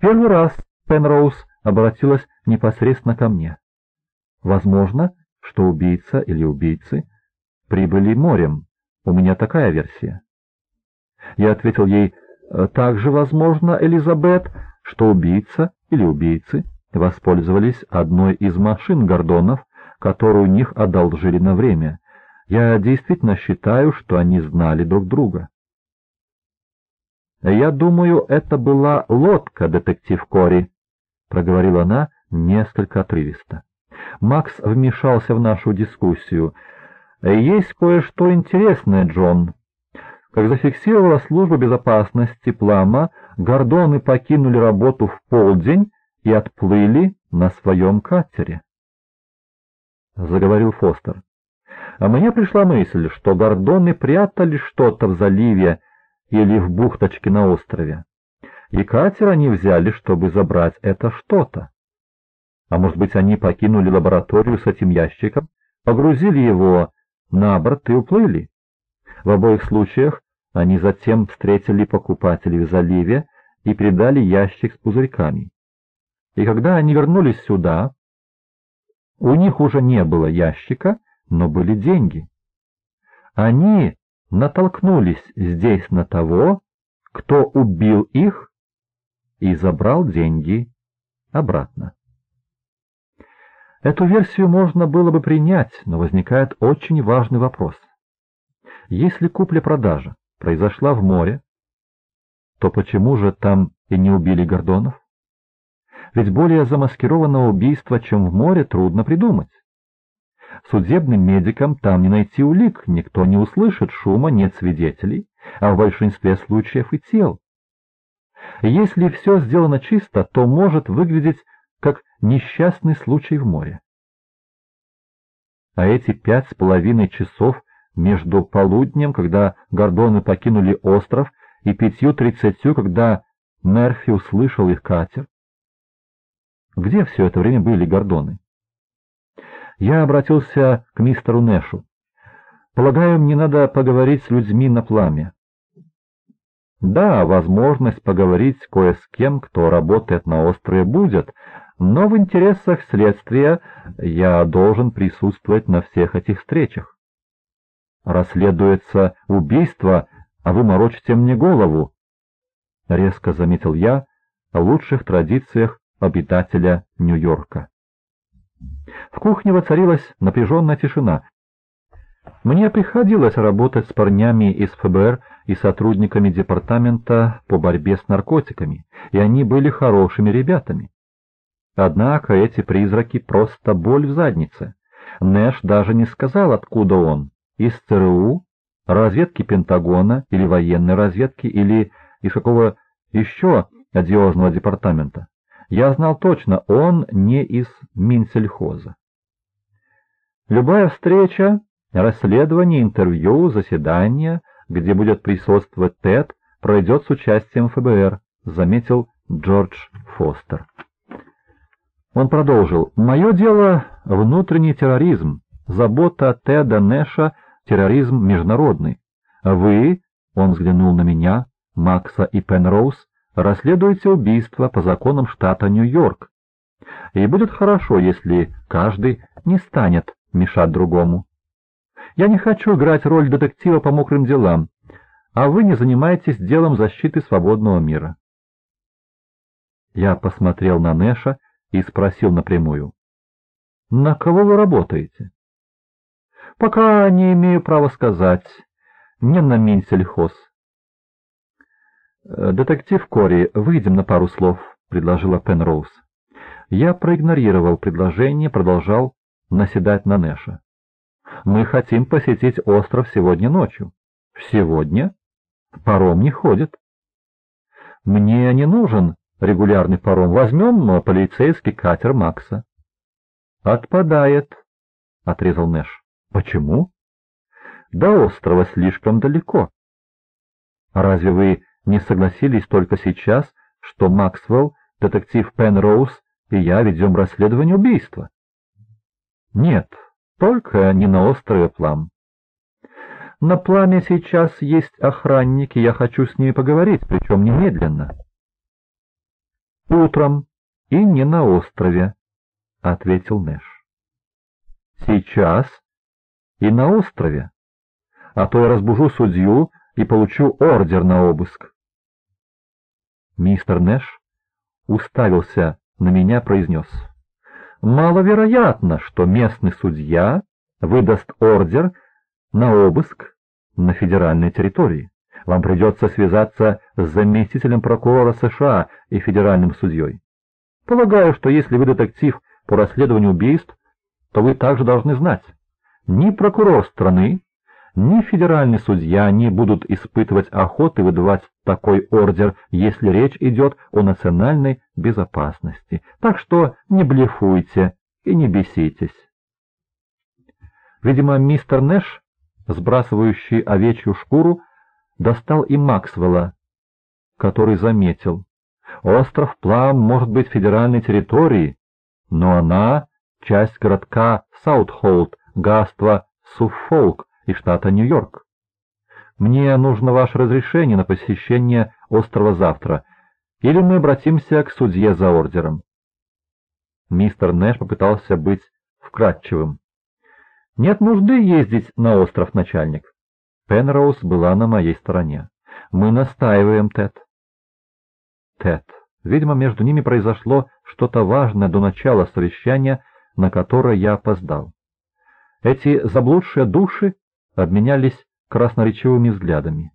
Первый раз Пенроуз обратилась непосредственно ко мне. Возможно, что убийца или убийцы прибыли морем. У меня такая версия. Я ответил ей, также возможно, Элизабет, что убийца или убийцы воспользовались одной из машин Гордонов, которую у них одолжили на время. Я действительно считаю, что они знали друг друга. «Я думаю, это была лодка, детектив Кори», — проговорила она несколько отрывисто. Макс вмешался в нашу дискуссию. «Есть кое-что интересное, Джон. Как зафиксировала служба безопасности Плама, Гордоны покинули работу в полдень и отплыли на своем катере. Заговорил Фостер. А мне пришла мысль, что Гордоны прятали что-то в заливе или в бухточке на острове. И катер они взяли, чтобы забрать это что-то. А может быть, они покинули лабораторию с этим ящиком, погрузили его на борт и уплыли? В обоих случаях они затем встретили покупателей в заливе и передали ящик с пузырьками. И когда они вернулись сюда, у них уже не было ящика, но были деньги. Они натолкнулись здесь на того, кто убил их и забрал деньги обратно. Эту версию можно было бы принять, но возникает очень важный вопрос. Если купля-продажа произошла в море, то почему же там и не убили Гордонов? Ведь более замаскированного убийства, чем в море, трудно придумать. Судебным медикам там не найти улик, никто не услышит шума, нет свидетелей, а в большинстве случаев и тел. Если все сделано чисто, то может выглядеть как несчастный случай в море. А эти пять с половиной часов между полуднем, когда гордоны покинули остров, и пятью тридцатью, когда Мерфи услышал их катер? Где все это время были гордоны? Я обратился к мистеру Нэшу. Полагаю, мне надо поговорить с людьми на пламя. Да, возможность поговорить кое с кем, кто работает на острове, будет, но в интересах следствия я должен присутствовать на всех этих встречах. Расследуется убийство, а вы морочите мне голову, — резко заметил я о лучших традициях обитателя Нью-Йорка. В кухне воцарилась напряженная тишина. Мне приходилось работать с парнями из ФБР и сотрудниками департамента по борьбе с наркотиками, и они были хорошими ребятами. Однако эти призраки просто боль в заднице. Нэш даже не сказал, откуда он. Из ЦРУ, разведки Пентагона или военной разведки, или из какого еще одиозного департамента. Я знал точно, он не из Минсельхоза. Любая встреча, расследование, интервью, заседание, где будет присутствовать Тед, пройдет с участием ФБР, заметил Джордж Фостер. Он продолжил. «Мое дело — внутренний терроризм, забота Теда Нэша, терроризм международный. Вы, — он взглянул на меня, Макса и Пенроуз, расследуете убийство по законам штата Нью-Йорк. И будет хорошо, если каждый не станет мешать другому. Я не хочу играть роль детектива по мокрым делам, а вы не занимаетесь делом защиты свободного мира. Я посмотрел на Нэша и спросил напрямую. «На кого вы работаете?» «Пока не имею права сказать. Не на Минсельхоз. Э, «Детектив Кори, выйдем на пару слов», — предложила Пенроуз. Я проигнорировал предложение, продолжал наседать на Нэша. «Мы хотим посетить остров сегодня ночью». «Сегодня? Паром не ходит». «Мне не нужен регулярный паром. Возьмем полицейский катер Макса». «Отпадает», — отрезал Нэш. «Почему?» «До острова слишком далеко». «Разве вы не согласились только сейчас, что Максвелл, детектив Пенроуз и я ведем расследование убийства. Нет, только не на острове Плам. На Пламе сейчас есть охранники, я хочу с ними поговорить, причем немедленно. утром и не на острове, — ответил Нэш. Сейчас и на острове, а то я разбужу судью и получу ордер на обыск. Мистер Нэш уставился на меня, произнес. Маловероятно, что местный судья выдаст ордер на обыск на федеральной территории. Вам придется связаться с заместителем прокурора США и федеральным судьей. Полагаю, что если вы детектив по расследованию убийств, то вы также должны знать, ни прокурор страны, ни федеральный судья не будут испытывать охоты выдавать такой ордер, если речь идет о национальной безопасности. Так что не блефуйте и не беситесь. Видимо, мистер Нэш, сбрасывающий овечью шкуру, достал и Максвелла, который заметил. Остров Плам может быть федеральной территорией, но она — часть городка Саутхолд, гаства Суффолк и штата Нью-Йорк. Мне нужно ваше разрешение на посещение острова завтра, или мы обратимся к судье за ордером. Мистер Нэш попытался быть вкратчивым. Нет нужды ездить на остров, начальник. Пенроуз была на моей стороне. Мы настаиваем, Тед. Тед. Видимо, между ними произошло что-то важное до начала совещания, на которое я опоздал. Эти заблудшие души обменялись красноречивыми взглядами.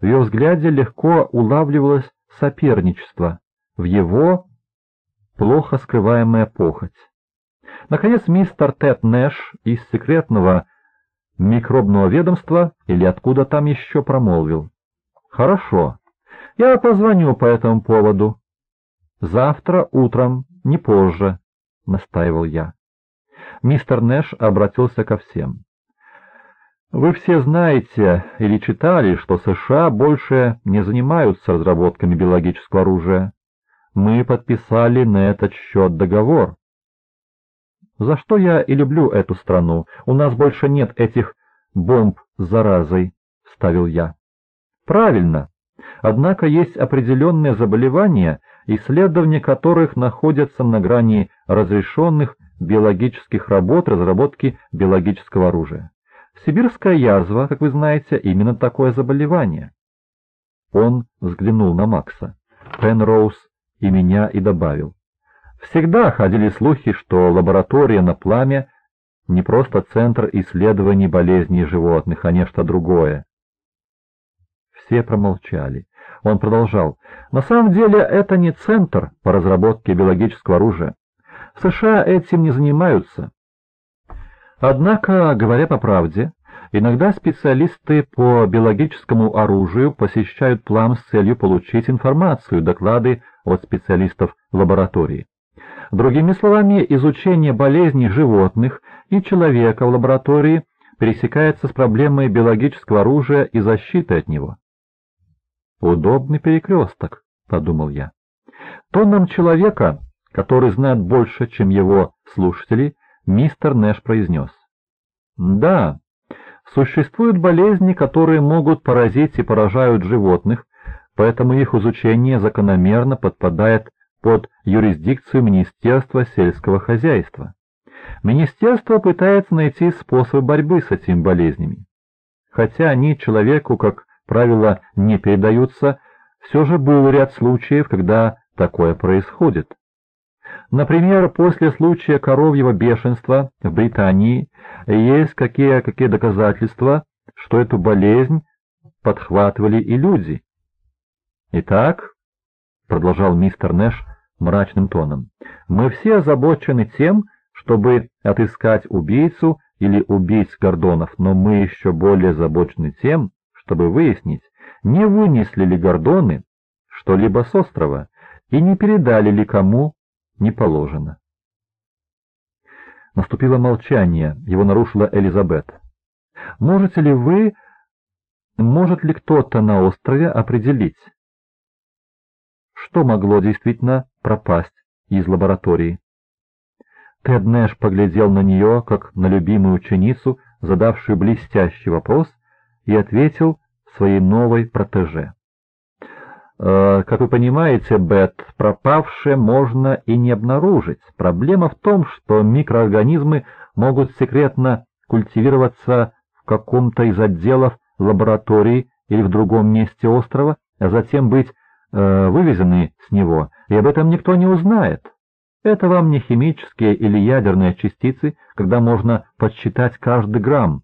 В ее взгляде легко улавливалось соперничество, в его плохо скрываемая похоть. Наконец, мистер Тед Нэш из секретного микробного ведомства или откуда там еще промолвил. «Хорошо, я позвоню по этому поводу. Завтра утром, не позже», — настаивал я. Мистер Нэш обратился ко всем. Вы все знаете или читали, что США больше не занимаются разработками биологического оружия. Мы подписали на этот счет договор. За что я и люблю эту страну. У нас больше нет этих бомб с заразой, — вставил я. Правильно. Однако есть определенные заболевания, исследования которых находятся на грани разрешенных биологических работ разработки биологического оружия. Сибирская язва, как вы знаете, именно такое заболевание. Он взглянул на Макса, Пенроуз и меня и добавил. Всегда ходили слухи, что лаборатория на пламя не просто центр исследований болезней животных, а нечто другое. Все промолчали. Он продолжал. На самом деле это не центр по разработке биологического оружия. В США этим не занимаются. Однако, говоря по правде, иногда специалисты по биологическому оружию посещают плам с целью получить информацию, доклады от специалистов лаборатории. Другими словами, изучение болезней животных и человека в лаборатории пересекается с проблемой биологического оружия и защиты от него. «Удобный перекресток», — подумал я. Тоном человека, который знает больше, чем его слушатели, мистер Нэш произнес. Да, существуют болезни, которые могут поразить и поражают животных, поэтому их изучение закономерно подпадает под юрисдикцию Министерства сельского хозяйства. Министерство пытается найти способы борьбы с этими болезнями. Хотя они человеку, как правило, не передаются, все же был ряд случаев, когда такое происходит. Например, после случая коровьего бешенства в Британии есть какие, какие доказательства, что эту болезнь подхватывали и люди. Итак, продолжал мистер Нэш мрачным тоном, мы все озабочены тем, чтобы отыскать убийцу или убийц Гордонов, но мы еще более озабочены тем, чтобы выяснить, не вынесли ли Гордоны что-либо с острова и не передали ли кому не положено. Наступило молчание, его нарушила Элизабет. «Можете ли вы, может ли кто-то на острове определить, что могло действительно пропасть из лаборатории?» Тед Нэш поглядел на нее, как на любимую ученицу, задавшую блестящий вопрос, и ответил своей новой протеже. Э, как вы понимаете, Бет, пропавшее можно и не обнаружить. Проблема в том, что микроорганизмы могут секретно культивироваться в каком-то из отделов лаборатории или в другом месте острова, а затем быть э, вывезены с него, и об этом никто не узнает. Это вам не химические или ядерные частицы, когда можно подсчитать каждый грамм.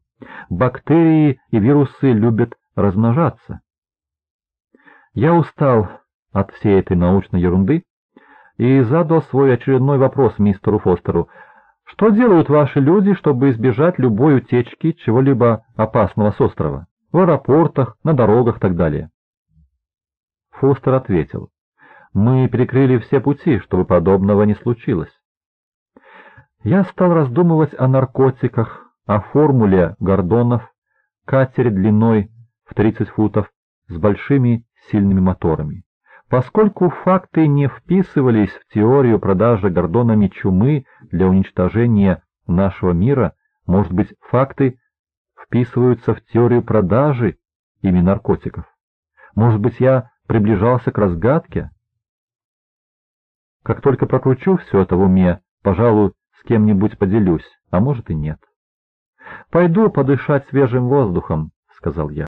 Бактерии и вирусы любят размножаться. Я устал от всей этой научной ерунды и задал свой очередной вопрос мистеру Фостеру. Что делают ваши люди, чтобы избежать любой утечки чего-либо опасного с острова? В аэропортах, на дорогах и так далее. Фостер ответил. Мы перекрыли все пути, чтобы подобного не случилось. Я стал раздумывать о наркотиках, о формуле Гордонов, катере длиной в 30 футов с большими сильными моторами. Поскольку факты не вписывались в теорию продажи Гордонами чумы для уничтожения нашего мира, может быть, факты вписываются в теорию продажи ими наркотиков? Может быть, я приближался к разгадке? Как только прокручу все это в уме, пожалуй, с кем-нибудь поделюсь, а может и нет. «Пойду подышать свежим воздухом», — сказал я.